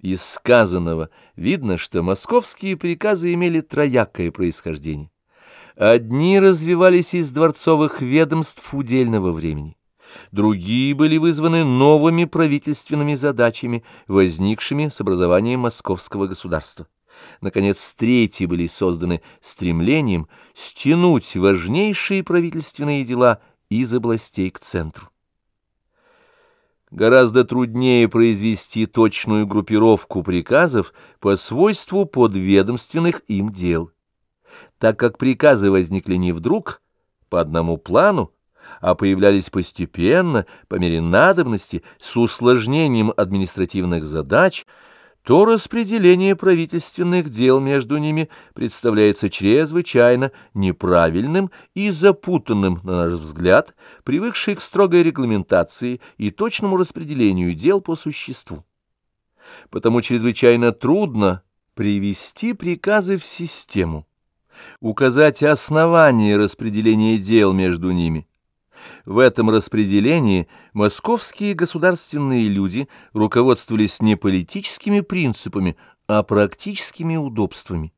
Из сказанного видно, что московские приказы имели троякое происхождение. Одни развивались из дворцовых ведомств удельного времени, другие были вызваны новыми правительственными задачами, возникшими с образованием московского государства. Наконец, третьи были созданы стремлением стянуть важнейшие правительственные дела из областей к центру. Гораздо труднее произвести точную группировку приказов по свойству подведомственных им дел. Так как приказы возникли не вдруг, по одному плану, а появлялись постепенно, по мере надобности, с усложнением административных задач – то распределение правительственных дел между ними представляется чрезвычайно неправильным и запутанным, на наш взгляд, привыкший к строгой регламентации и точному распределению дел по существу. Потому чрезвычайно трудно привести приказы в систему, указать основания распределения дел между ними, в этом распределении московские государственные люди руководствовались не политическими принципами, а практическими удобствами.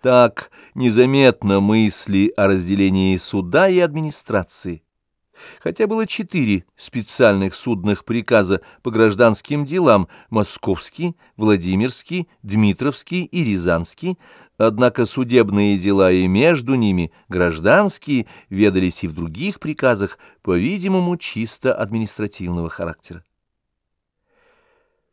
Так незаметно мысли о разделении суда и администрации. Хотя было четыре специальных судных приказа по гражданским делам – Московский, Владимирский, Дмитровский и Рязанский – Однако судебные дела и между ними гражданские ведались и в других приказах, по-видимому, чисто административного характера.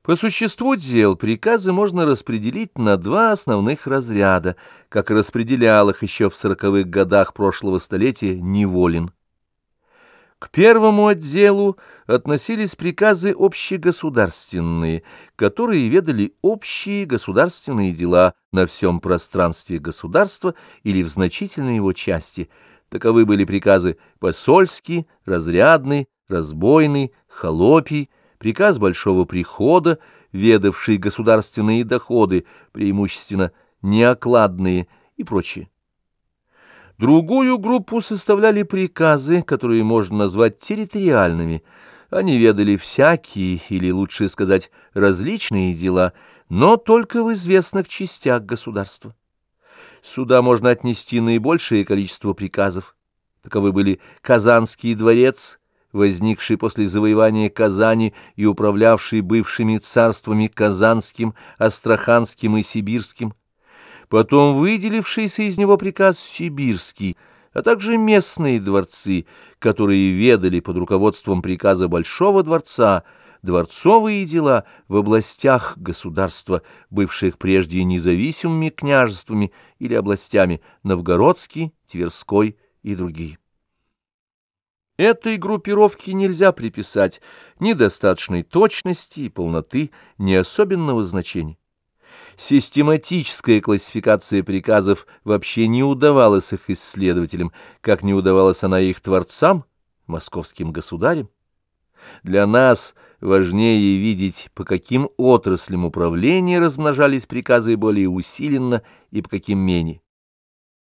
По существу дел приказы можно распределить на два основных разряда, как распределял их еще в сороковых годах прошлого столетия Неволин. К первому отделу относились приказы общегосударственные, которые ведали общие государственные дела на всем пространстве государства или в значительной его части. Таковы были приказы посольский, разрядный, разбойный, холопий, приказ Большого Прихода, ведавший государственные доходы, преимущественно неокладные и прочее. Другую группу составляли приказы, которые можно назвать территориальными. Они ведали всякие, или лучше сказать, различные дела, но только в известных частях государства. Сюда можно отнести наибольшее количество приказов. Таковы были Казанский дворец, возникший после завоевания Казани и управлявший бывшими царствами Казанским, Астраханским и Сибирским, потом выделившийся из него приказ сибирский, а также местные дворцы, которые ведали под руководством приказа Большого дворца дворцовые дела в областях государства, бывших прежде независимыми княжествами или областями Новгородский, Тверской и другие. Этой группировке нельзя приписать ни достаточной точности и полноты, ни особенного значения. Систематическая классификация приказов вообще не удавалась их исследователям, как не удавалась она их творцам, московским государям. Для нас важнее видеть, по каким отраслям управления размножались приказы более усиленно и по каким менее.